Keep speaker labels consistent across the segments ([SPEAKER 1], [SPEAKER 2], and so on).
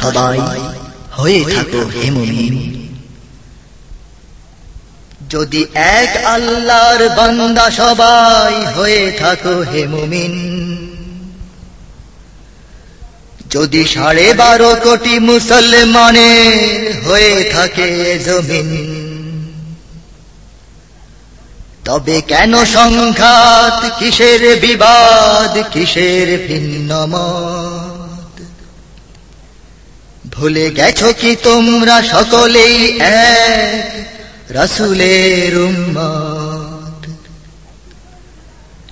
[SPEAKER 1] সবাই হয়ে থাকো যদি এক আল্লাহর বান্দা সবাই হয়ে থাকো হে মুমিন, যদি সাড়ে বারো কোটি মুসলমানের হয়ে থাকে জমিন, তবে কেন সংঘাত, কিসের বিবাদ, কিসের ভিন্ন মত ভুলে গেছো কি তোমরা সকলেই এক? রসুলের উম্মত।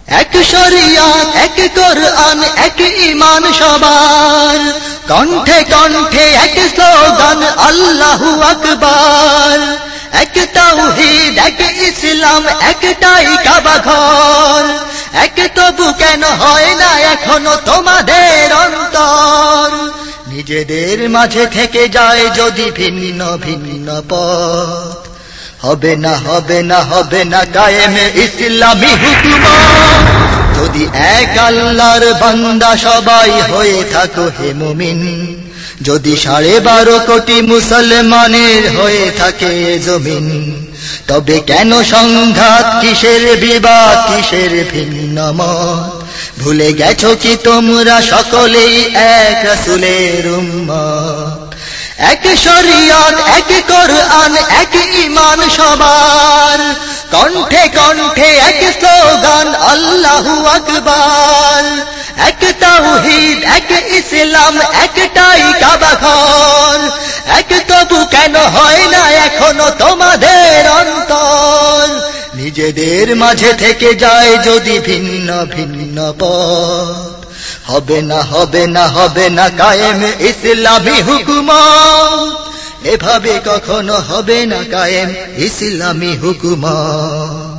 [SPEAKER 1] এক শরিয়াত, এক কোরআন, এক ইমান সবার। কণ্ঠে কণ্ঠে এক স্লোগান, আল্লাহু আকবার। এক তাওহীদ, এক ইসলাম, একটাই কাবা ঘর। এক তবু কেন হয় না এখনও তোমাদের অন্তর? নিজেদের মাঝে থেকে যায় যদি ভিন্ন ভিন্ন পথ। হবে না হবে না হবে না কায়েমে ইসলামী হুকুমত। যদি এক আল্লাহর বান্দা সবাই হয়ে থাকো হে মুমিন যদি সাড়ে বারো কোটি মুসলমানের হয়ে থাকে জমিন, তবে কেন সংঘাত কিসের বিবাদ, কিসের ভিন্ন মত? ভুলে গেছো কি তোমরা সকলেই এক রসুলের উম্মত? এক শরিয়ত, এক কোরআন, এক ইমান সবার। কণ্ঠে কণ্ঠে এক স্লোগান, আল্লাহু আকবার। এক তাওহীদ এক ইসলাম, একটাই কাবা ঘর। এক তবু কেন হয় না এখনও তোমাদের অন্তর? নিজেদের মাঝে থেকে যায় যদি ভিন্ন ভিন্ন পথ। হবে না হবে না হবে না কায়েম ইসলামী হুকুমত। এভাবে কখনো হবে না কায়েম ইসলামী হুকুমত।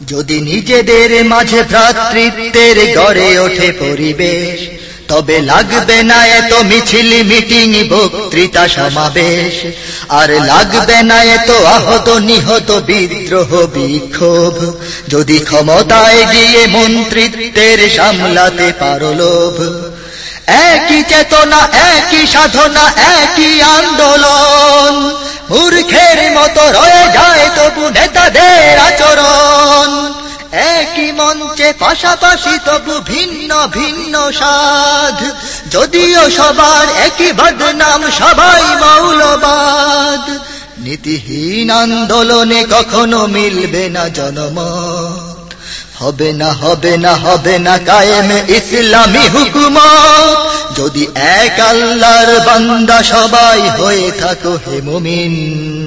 [SPEAKER 1] যদি নিজেদের মাঝে ভ্রাতৃত্বের গড়ে ওঠে পরিবেশ, তবে লাগবে না এত মিছিল, মিটিং, বক্তৃতা, সমাবেশ। আর লাগবে না এত আহত, নিহত, বিদ্রোহ, বিক্ষোভ। যদি ক্ষমতায় গিয়ে মন্ত্রিত্বের সামলাতে পারো লোভ একই চেতনা, একই সাধনা, একই আন্দোলন। মূর্খের মতো রয়ে যায় তবু নেতাদের আচরণ। একই মঞ্চে পাশাপাশি তবু ভিন্ন ভিন্ন সাধ যদিও সবার একই বদনাম, সবাই মৌলবাদ। নীতিহীন আন্দোলনে কখনো মিলবে না জনমত। হবে না হবে না হবে না কায়েম ইসলামী হুকুমত। যদি এক আল্লাহর বান্দা সবাই হয়ে থাকো হে মুমিন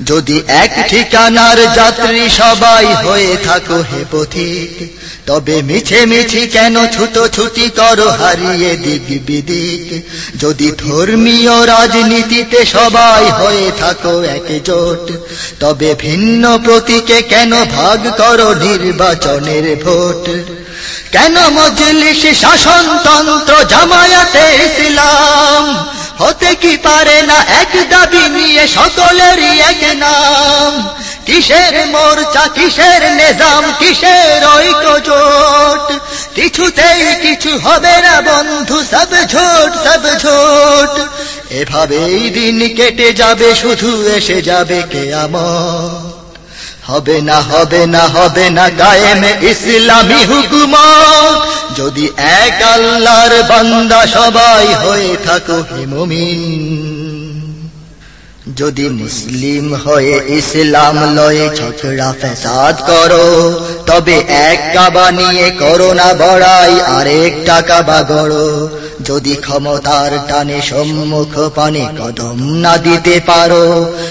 [SPEAKER 1] যদি এক ঠিকানার যাত্রী সবাই হয়ে থাকো হে পথিক, তবে মিছে মিছি কেন ছুটো ছুটি করো হারিয়ে দিক বিদিক? যদি ধর্মীয় রাজনীতিতে সবাই হয়ে থাকো একজোট, তবে ভিন্ন প্রতীকে কেন ভাগ করো নির্বাচনের ভোট? কেন মজলিস শাসনতন্ত্র জামায়াতে ইসলাম হতে কি পারে না? এক দাবি নিয়ে সকলেরই এক নাম। কিসের মোর্চা, কিসের নিজাম, কিসের ঐক্য জোট? কিছুতেই কিছু হবে না বন্ধু, সব ঝোট সব ঝোট। এভাবেই দিন কেটে যাবে, শুধু এসে যাবে কে আমার হবে না হবে না হবে না, কায়েমে ইসলামী হুকুমত। যদি এক আল্লাহর বান্দা সবাই হয়ে থাকো হেমমিন যদি মুসলিম হয়ে ইসলাম লয়ে ছোটরা ফেসাদ করো তবে এক কাবা নিয়ে করো না বড়াই আরেক টাকা বা গড়ো। যদি ক্ষমতার টানে সম্মুখ পানে কদম না দিতে পারো,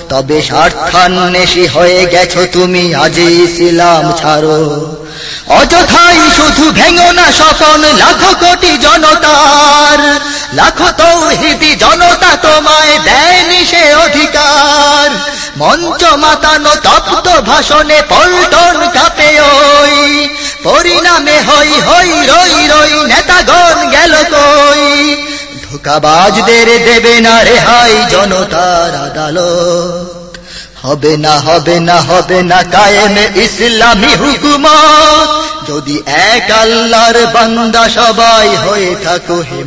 [SPEAKER 1] তবে স্বার্থান্বেষী হয়ে গেছো তুমি আজি ইসলাম ছাড়ো। অযথাই শুধু ভেঙো না স্বপন লাখো কোটি জনতার, লাখো তৌহিদি জনতা তোমায় দেয়নি সে অধিকার। মঞ্চ মাতানো তপ্ত ভাষণে পল্টন নেতাগণ গেল কই? ধোকাবাজদের দেবে না রেহাই জনতার আদালত। হবে না হবে না হবে না কায়েম ইসলামী হুকুমত। যদি এক আল্লাহর বান্দা সবাই হয়ে থাকো হে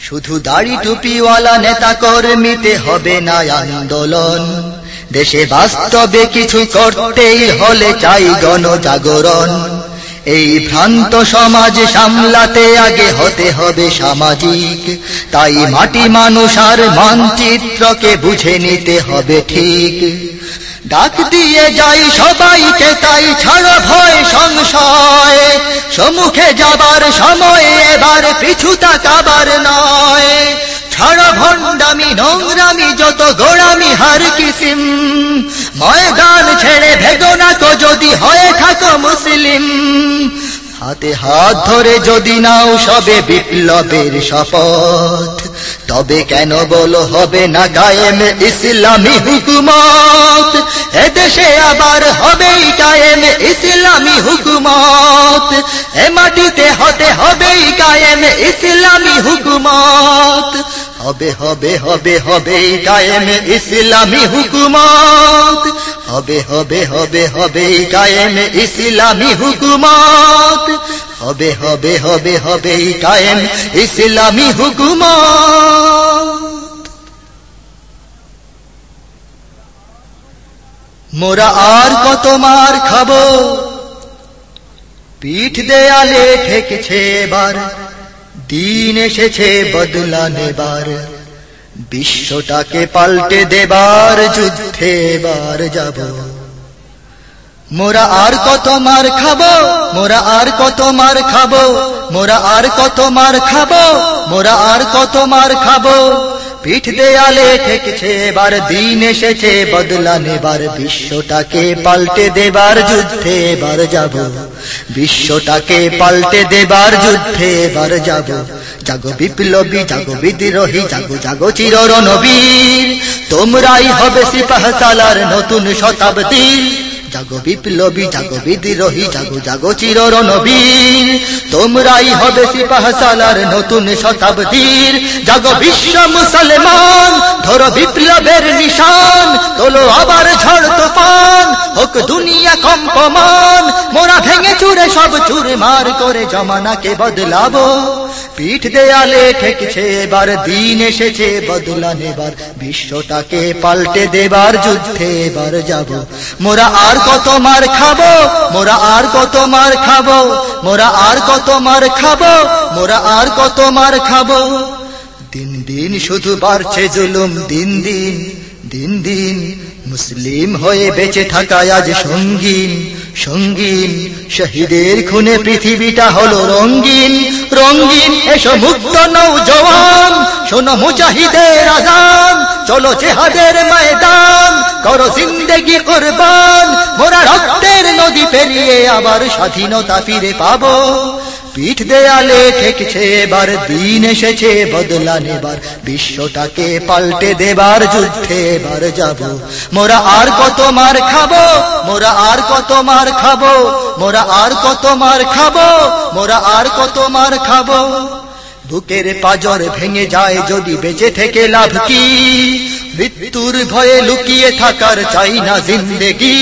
[SPEAKER 1] শুধু দাড়ি টুপিওয়ালা নেতা কর্মীতে হবে না আন্দোলন। দেশে বাস্তবে কিছু করতেই হলে চাই গণজাগরণ। এই ভ্রান্ত সমাজ সামলাতে আগে হতে হবে সামাজিক। তাই মাটি মানুষ আর মানচিত্রকে বুঝে নিতে হবে ঠিক। ডাক দিয়ে যাই সবাইকে, তাই ছাড়ো ভয় সংশয়। সম্মুখে যাবার সময় এবার পিছু তাকাবার নয়। ছাড়ো ভণ্ডামি নোংরামি, যত গোড়ামি, হার কিসিম। ময়দান ছেড়ে ভেগো না তো যদি হয়ে থাকো মুসলিম। হাতে হাত ধরে যদি নাও সবে বিপ্লবের শপথ, তবে কেন বলো হবে না কায়েম ইসলামী হুকুমত? এদেশে আবার হবেই কায়েম ইসলামী হুকুমত। এ মাটিতে হতে হবেই কায়েম ইসলামী হুকুমত। হবে হবে হবে হবে কায়েম ইসলামী হুকুমত। হবে হবে হবে হবে কায়েম ইসলামী হুকুমত। হবে হবে হবে হবে কায়েম ইসলামী হুকুমত। মোরা আর কত মার খাব? পিঠ দেয়ালে ঠেকেছে এবার। দিন এসেছে বদলা নেবার বিশ্বটাকে পাল্টে দেবার যুদ্ধে এবার যাব। মোরা আর কত মার খাব? মোরা আর কত মার খাব? মোরা আর কত মার খাব? মোরা আর কত মার খাব? পিঠ দেয়ালে ঠেকেছে, এবার দিন এসেছে বদলা নেবার বিশ্বটাকে, পাল্টে দেবার যুদ্ধে এবার যাব। বিশ্বটাকে পাল্টে দেবার যুদ্ধে এবার যাব। জাগো বিপ্লবী, জাগো বিদ্রোহী, জাগো জাগো চির রণবীর তোমরাই হবে সিপাহ সালার নতুন শতাব্দীর। জাগো বিপ্লবী, জাগো বিদ্রোহী, জাগো জাগো চির রণবীর তোমরাই হবে সিপাহ সালার নতুন শতাব্দীর। জাগো বিশ্ব মুসলমান, ধরো বিপ্লবের নিশান, তোলো আবার ঝড় তুফান। হোক দুনিয়া কম্পমান, মোরা ভেঙে চুরে সব চুর মার করে জমানাকে বদলাবো। পিঠ দেয়ালে ঠেকছে এবার দিন এসেছে বদলা নেবার বিশ্বটাকে পাল্টে দেবার যুদ্ধে এবার যাব। মোরা আর কত মার খাব, মোরা আর কত মার খাব, মোরা আর কত মার খাব, মোরা আর কত মার খাব। দিন দিন শুধু বাড়ছে জুলুম, দিন দিন দিন দিন, মুসলিম হয়ে বেঁচে থাকা আজ সঙ্গীন সঙ্গীন, শহীদের খুনে পৃথিবীটা হলো রঙ্গিন রঙ্গিন এসো মুক্ত নৌ জওয়ান। শোনো মুজাহিদের আজান চলো জেহাদের ময়দান। করো জিন্দেগি কোরবান। মোরা রক্তের নদী পেরিয়ে আবার স্বাধীনতা ফিরে পাবো। পিঠ দেয়ালে ঠেকছে এবার, দিন এসেছে বদলা নেবার। বিশ্বটাকে পাল্টে দেবার যুদ্ধে এবার যাব। মোরা আর কত মার খাব? মোরা আর কত মার খাব? মোরা আর কত মার খাব? মোরা আর কত মার খাব? বুকের পাজর ভেঙে যায় যদি বেঁচে থেকে লাভ কি? মৃত্যুর ভয়ে লুকিয়ে থাকার চাই না জিন্দেগি।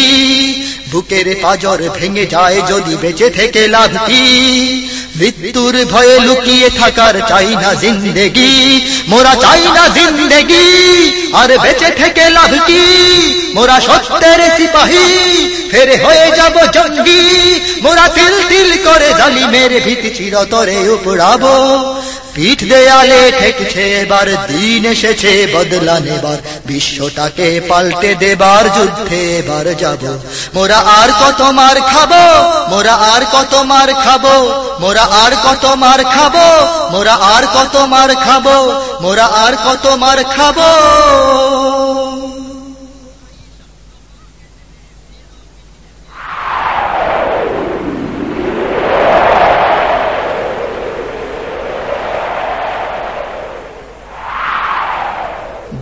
[SPEAKER 1] বুকের পাজর ভেঙে যায় যদি বেঁচে থেকে লাভ কি? মৃত্যুর ভয়ে লুকিয়ে থাকার চাই না জিন্দেগি, মোরা চাই না জিন্দেগি, আর বেঁচে থেকে লাভ কি? মোরা সত্যের সিপাহী, ফেরে হয়ে যাব জঙ্গি, মোরা তিল তিল করে জালিমের ভীতি চিরতরে উপড়াবো। পিঠ দেয়ালে ঠেকছে এবার, দিন এসেছে বদলা নেবার বিশ্বটাকে পাল্টে দেবার যুদ্ধে এবার যাব। মোরা আর কত মার খাব? মোরা আর কত মার খাব? মোরা আর কত মার খাব? মোরা আর কত মার খাব? মোরা আর কত মার খাব?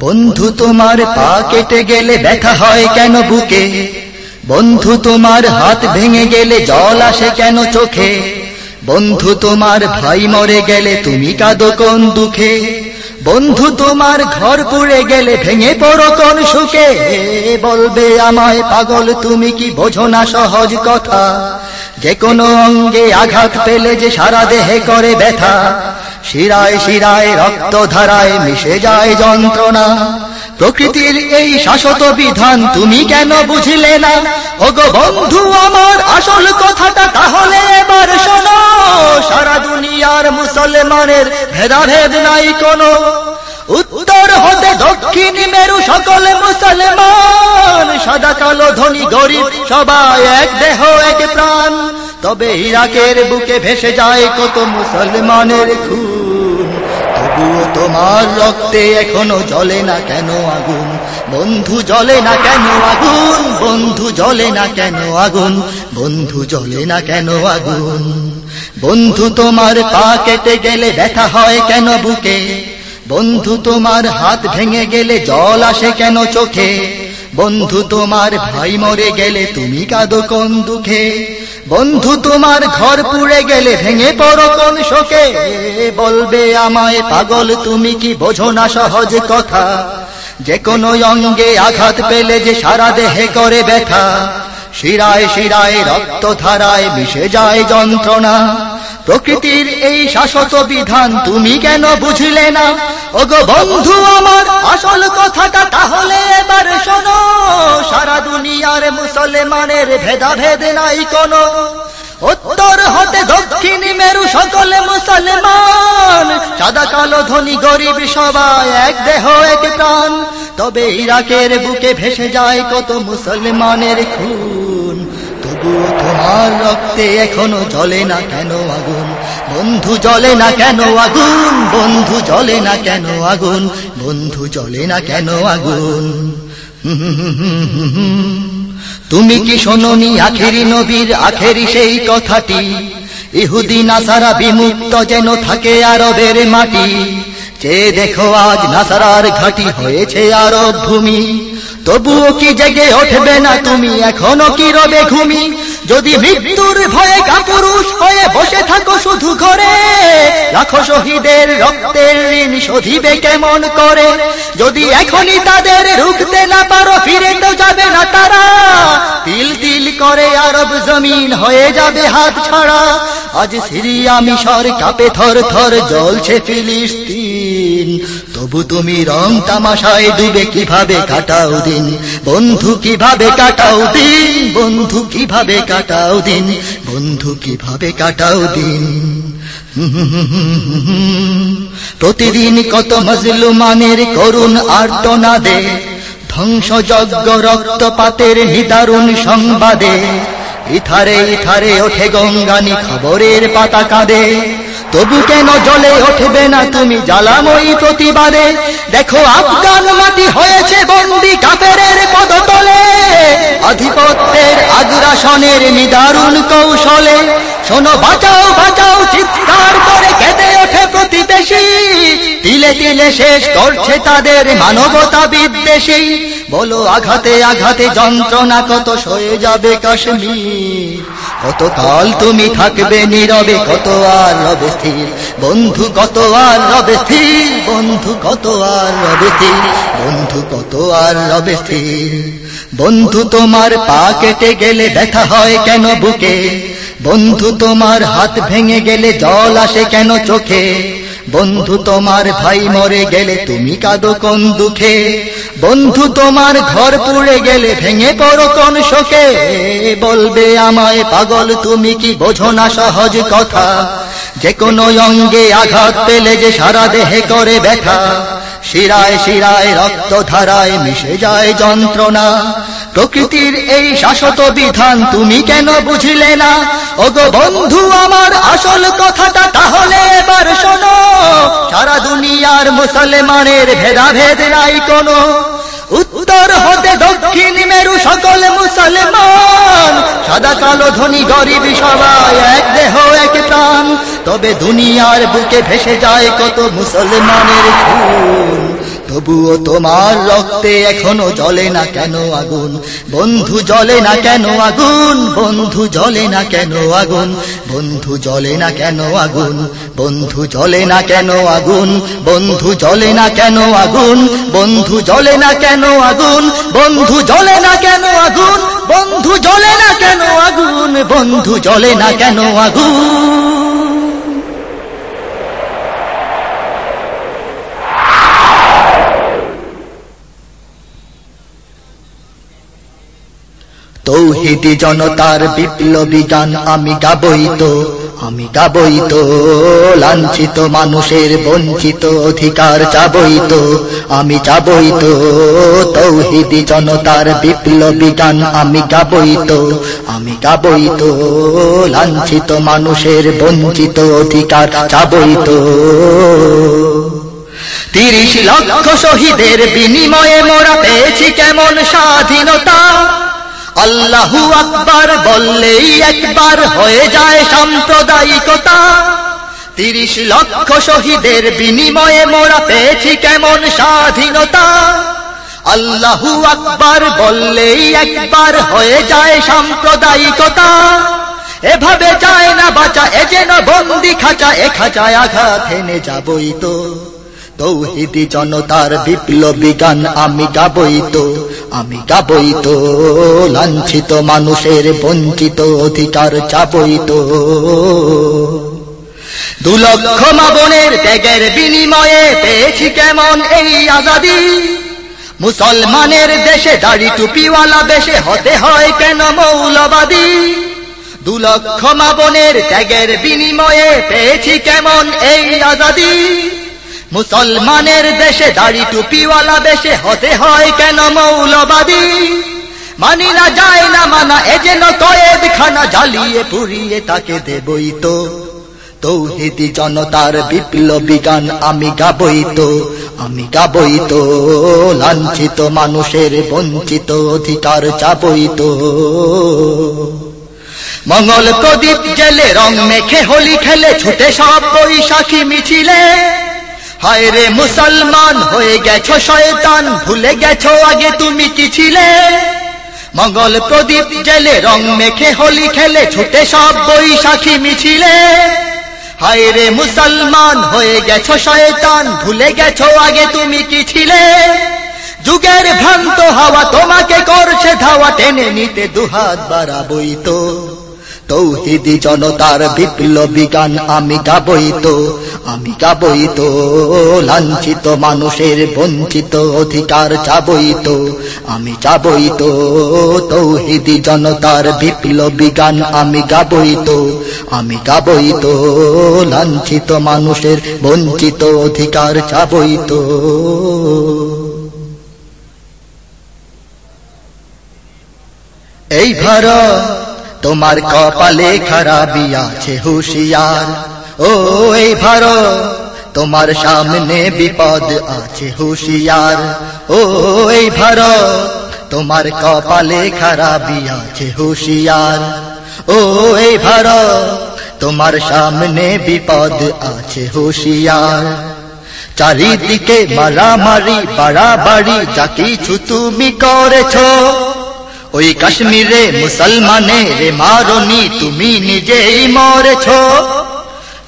[SPEAKER 1] বন্ধু, তোমার পা কেটে গেলে ব্যথা হয় কেন বুকে? বন্ধু, তোমার হাত ভেঙে গেলে জল আসে কেন চোখে? বন্ধু, তোমার ভাই মরে গেলে তুমি কাঁদো কোন দুঃখে? বন্ধু, তোমার ঘর পুড়ে গেলে ভেঙে পড়ো কোন সুখে? বলবে আমায় পাগল, তুমি কি বোঝো না সহজ কথা? যে কোনো অঙ্গে আঘাত পেলে যে সারা দেহে করে ব্যথা। শিরায় শিরায় রক্ত ধারায় মিশে যায় যন্ত্রণা। প্রকৃতির এই শাশ্বত বিধান তুমি কেন বুঝলে না? ওগো বন্ধু, আমার আসল কথাটা তাহলে এবার শোনো। সারা দুনিয়ার মুসলমানের ভেদাভেদ নাই কোনো। উত্তর হতে দক্ষিণ মেরু সকল মুসলমান। সাদা, কালো, ধনী, গরিব, সবাই এক দেহ, এক প্রাণ। তবে ইরাকের বুকে ভেসে যায় কত মুসলমানের খুন। তবুও তোমার রক্তে এখনও জ্বলে না কেন আগুন? বন্ধু জ্বলে না কেন আগুন? বন্ধু জ্বলে না কেন আগুন? বন্ধু জ্বলে না কেন আগুন? বন্ধু, তোমার পা কেটে গেলে ব্যথা হয় কেন বুকে? বন্ধু, তোমার হাত ভেঙে গেলে জল আসে কেন চোখে? বন্ধু, তোমার ভাই মরে গেলে তুমি কাঁদো কোন দুঃখে? বন্ধু, তোমার ঘর পুড়ে গেলে ভেঙে পড়ো কোন শোকে। বলবে আমায়, পাগল, তুমি কি বোঝো না সহজ কথা? যে কোনো অঙ্গে আঘাত পেলে যে সারা দেহে করে ব্যথা। শিরায় শিরায় রক্ত ধারায় মিশে যায় যন্ত্রণা। প্রকৃতির এই শাশ্বত বিধান তুমি কেন বুঝলে না? ওগো বন্ধু আমার, আসল কথাটা তাহলে এবার শোনো। সারা দুনিয়ার মুসলমানের ভেদাভেদ নাই কোনো। উত্তর হতে দক্ষিণ মেরু সকল মুসলমান। সাদা কালো ধনী গরিব সবাই এক দেহ, এক প্রাণ। তবে ইরাকের বুকে ভেসে যায় কত মুসলমানের খুন। তবুও তোমার রক্তে এখনও জ্বলে না কেন আগুন? বন্ধু জ্বলে না কেন আগুন? বন্ধু জ্বলে না কেন আগুন? বন্ধু জ্বলে না কেন আগুন? তুমি কি শোনি আখেরি নবীর, আখেরি সেই কথাটি? ইহুদি নাসারা বিমুক্ত যেন থাকে আরবের মাটি। যে দেখো আজ নাসারার ঘাটি হয়েছে আরব ভূমি। তবুও কি জেগে উঠবে না তুমি? এখনও কি রবে ঘুমি? যদি মৃত্যুর ভয়ে কাপুরুষ হয়ে বসে থাকো শুধু ঘরে লাখো শহীদের রক্তের ঋণ শোধিবে কেমন করে? যদি এখনই তাদের রুখতে না পারো, ফিরে তো যাবে না তারা। তিল তিল করে আরব জমিন হয়ে যাবে হাত ছাড়া। আজ সিরিয়া মিশর কাপে থর থর জ্বলছে ফিলিস্তিন। তবু তুমি রং তামাশায় ডুবে কীভাবে কাটাও দিন? বন্ধু কীভাবে কাটাও দিন? বন্ধু কীভাবে কাটাও দিন? বন্ধু কীভাবে কাটাও দিন? প্রতিদিন কত মজলুমানের করুণ আর্তনাদে, ধ্বংসযজ্ঞ রক্তপাতের নিদারুণ সংবাদে ইথারে ইথারে ওঠে গঙ্গানি খবরের পাতা কাঁদে। তবু কেন জলে উঠবে না তুমি জ্বালাময়ী প্রতিবাদে? দেখো, আফগান মাটি হয়েছে বন্দি কাপের পদতলে। আধিপত্যের আগ্রাসনের নিদারুণ কৌশলে। শোনো, বাঁচাও বাঁচাও, চিৎকার করে কেঁদে ওঠে প্রতিবেশী। তিলে তিলে শেষ করছে তাদের মানবতা বিদ্বেষী বলো আঘাতে আঘাতে যন্ত্রণা কত সয়ে যাবে কাশ্মীর? কত কাল তুমি থাকবে নীরবে, কত আর রবে স্থির? বন্ধু, কত আর রবে স্থির? বন্ধু, কত আর রবে স্থির? বন্ধু, কত আর রবে স্থির? বন্ধু, তোমার পা কেটে গেলে ব্যথা হয় কেন বুকে? বন্ধু, তোমার হাত ভেঙে গেলে জল আসে কেন চোখে? বন্ধু, তোমার ভাই মরে গেলে তুমি কাঁদো কোন দুঃখে? বন্ধু, তোমার ঘর পুড়ে গেলে ভেঙে পড়ো কোন শোকে? বলবে আমায় পাগল, তুমি কি বোঝো না সহজ কথা? যে কোনো অঙ্গে আঘাত পেলে যে সারা দেহে করে ব্যথা। শিরায় শিরায় রক্ত ধারায় মিশে যায় যন্ত্রণা। প্রকৃতির এই শাশ্বত বিধান তুমি কেন বুঝিলে না? ওগো বন্ধু, আমার আসল কথাটা তাহলে এবার শোনো। সারা দুনিয়ার মুসলমানের ভেদাভেদ নাই কোনো। উত্তর হতে দক্ষিণ মেরু সকল মুসলমান। সাদা কালো ধনী গরিব সবাই এক দেহ, এক প্রাণ। তবে দুনিয়ার বুকে ভেসে যায় কত মুসলমানের খুন। তবুও তোমার রক্তে এখনও জ্বলে না কেন আগুন বন্ধু জ্বলে না কেন আগুন বন্ধু জ্বলে না কেন আগুন বন্ধু জ্বলে না কেন আগুন বন্ধু জ্বলে না কেন আগুন বন্ধু জ্বলে না কেন আগুন বন্ধু জ্বলে না কেন আগুন বন্ধু জ্বলে না কেন আগুন বন্ধু জ্বলে না কেন আগুন বন্ধু জ্বলে না কেন আগুন তৌহিদি জনতার বিপ্লবী গান আমি গাবই তো, আমি গাবই তো। লাঞ্ছিত মানুষের বঞ্চিত অধিকার চাবই তো, আমি চাবই তো। তৌহিদি জনতার বিপ্লবী গান আমি গাবই তো, আমি গাবই তো। লাঞ্ছিত মানুষের বঞ্চিত অধিকার চাবই তো। তিরিশ লক্ষ শহীদের বিনিময়ে মোরা পেয়েছি কেমন স্বাধীনতা। আল্লাহু আকবার বললেই একবার হয়ে যায় সাম্প্রদায়িকতা। তিরিশ লক্ষ শহীদের বিনিময়ে মোরা পেয়েছি কেমন স্বাধীনতা। আল্লাহু আকবার বললেই একবার হয়ে যায় সাম্প্রদায়িকতা। এভাবে যায় না বাঁচা, এ যেন বন্দি খাঁচা, এ খাঁচায় আঘাত হেনে যাবই তো। তৌহিদি জনতার বিপ্লবী গান আমি গাবই তো। আমি গাবই তো, লাঞ্ছিত মানুষের বঞ্চিত অধিকার চাবই তো। দু লক্ষ মাবনের ত্যাগের বিনিময়ে পেয়েছি কেমন এই আজাদি? মুসলমানের দেশে দাড়ি টুপিওয়ালা বেশে হতে হয় কেন মৌলবাদী? দু লক্ষ মাবনের ত্যাগের বিনিময়ে পেয়েছি কেমন এই আজাদি? মুসলমানের দেশে দাড়ি টুপিওয়ালা বেশে হতে হয় কেন মৌলবাদী? মানি না যায় না মানা, এ যেন কয়েদ খানা জ্বালিয়ে পুড়িয়ে তাকে দেবই তো। তৌহিদি জনতার বিপ্লবী গান আমি গাবই তো, আমি গাবই তো। লাঞ্ছিত মানুষের বঞ্চিত অধিকার চাবই তো। মঙ্গল প্রদীপ জেলে রং মেখে হোলি খেলে, ছুটে সব বৈশাখী মিছিলে। হায় রে মুসলমান হয়ে গেছো শয়তান, ভুলে গেছো আগে তুমি কি ছিলে? মঙ্গল প্রদীপ জেলে রং মেখে হোলি খেলে ছুটে সব বৈশাখী মিছিলে। হায় রে মুসলমান হয়ে গেছো শয়তান, ভুলে গেছো আগে তুমি কি ছিলে? যুগের ভ্রান্ত হাওয়া তোমাকে করছে ধাওয়া, টেনে নিতে দুহাত বাড়াবই তো। তৌহিদি জনতার বিপ্লবী গান আমি গাবই তো, আমি গাবই তো। লাঞ্ছিত মানুষের বঞ্চিত অধিকার চাবই তো, আমি চাবই তো। তৌহিদি জনতার বিপ্লবী গান আমি গাবই তো, আমি গাবই তো। লাঞ্ছিত মানুষের বঞ্চিত অধিকার চাবই তো। এই ভারত তোমার কপালে খারাপি আছে হুশিয়ার। ও, এই ভারত তোমার সামনে বিপদ আছে হুশিয়ার। ও, এই ভারত তোমার কপালে খারাপি আছে হুশিয়ার। ও, এই ভারত তোমার সামনে বিপদ আছে হুশিয়ার। চারিদিকে মারামারি, বাড়াবাড়ি, যা কিছু তুমি করেছ। ওই কাশ্মীরে মুসলমানের মারনি, তুমি নিজেই মরেছ।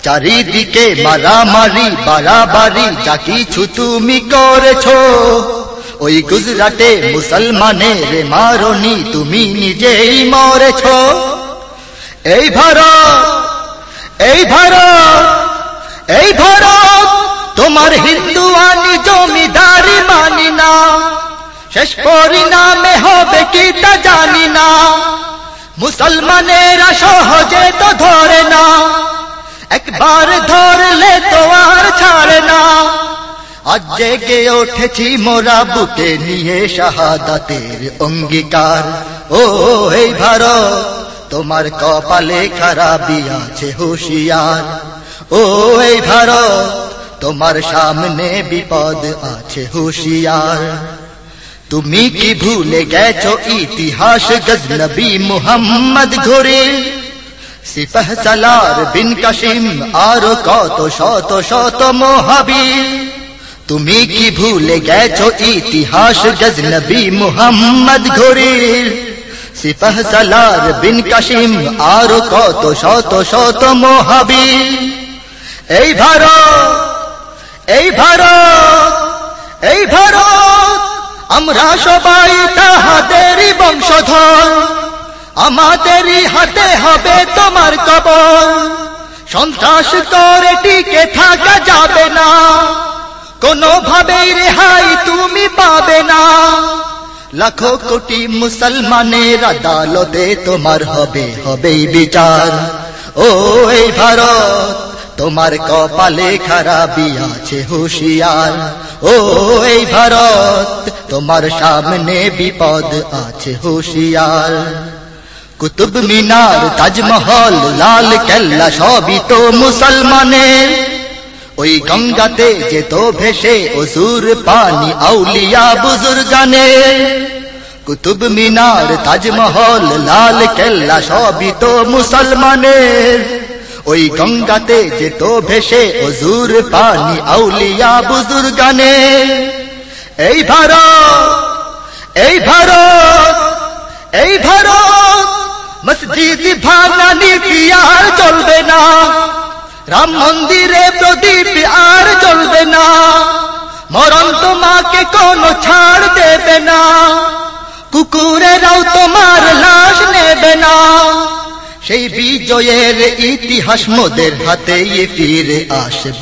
[SPEAKER 1] চারিদিকে মারামারি, বাড়াবাড়ি, যা কিছু তুমি করেছ। ওই গুজরাটে মুসলমানের মারনি, তুমি নিজেই মরেছ। এই ভারত এই ভারত এই ভারত, তোমার হিন্দু আনি জমিদারি মানি না। শেষ পরিণামে হবে কি তা জানি না। মুসলমানেরা সহজে তো ধরে না। একবার ধরলে তো আর ছাড়ে না। আজ জেগে উঠেছি মোরা বুকে নিয়ে শাহাদাতের অঙ্গীকার। ও এই ভারত, তোমার কপালে খারাপি আছে হুশিয়ার। ও এই ভারত, তোমার সামনে বিপদ আছে হুশিয়ার। তুমি কি ভুলে গেছো ইতিহাস গজনবী মুহাম্মদ ঘুরে? সিপাহ সালার বিন কাসিম আর কত শত শত মহাবীর তুমি কি ভুলে গেছো ইতিহাস গজনবী মুহাম্মদ ঘোরের সিপাহ সালার বিন কাশিম আর কত শত শত মহাবীর এই ভারত এই ভারত এই ভারত। আমরা সবাই তাহাদেরই বংশধর। আমাদেরই হাতে হবে তোমার কবর। সন্ত্রাস করে টিকে থাকা যাবে না। কোনোভাবেই রেহাই তুমি পাবে না। লাখো কোটি মুসলমানের আদালতে তোমার হবে, হবেই বিচার। ও এই ভারত, তোমার কপালে খারাপি আছে হুশিয়ার। ও, এই ভারত, তোমার সামনে বিপদ আছে হুশিয়ার। কুতুব মিনার, তাজমহল, লাল কেল্লা, সবই তো মুসলমানের। ওই গঙ্গাতে যেত ভেসে ওজুর পানি, আউলিয়া বুজুর্গানের। কুতুব মিনার, তাজমহল, লাল কেল্লা, সবই তো মুসলমানের। ওই গঙ্গাতে যেত ভেসে ওজুর পানি আউলিয়া বুজুর্গানের এই ভারত এই ভারত এই ভারত, মসজিদ ভাঙানি কি আর চলবে না। রাম মন্দিরে প্রদীপ আর চলবে না। মরণ তোমাকে কোনো ছাড় দেবে না। কুকুরেরাও তোমার লাশ নেবে না। সেই বিজয়ের ইতিহাস মোদের হাতে ফিরে আসবে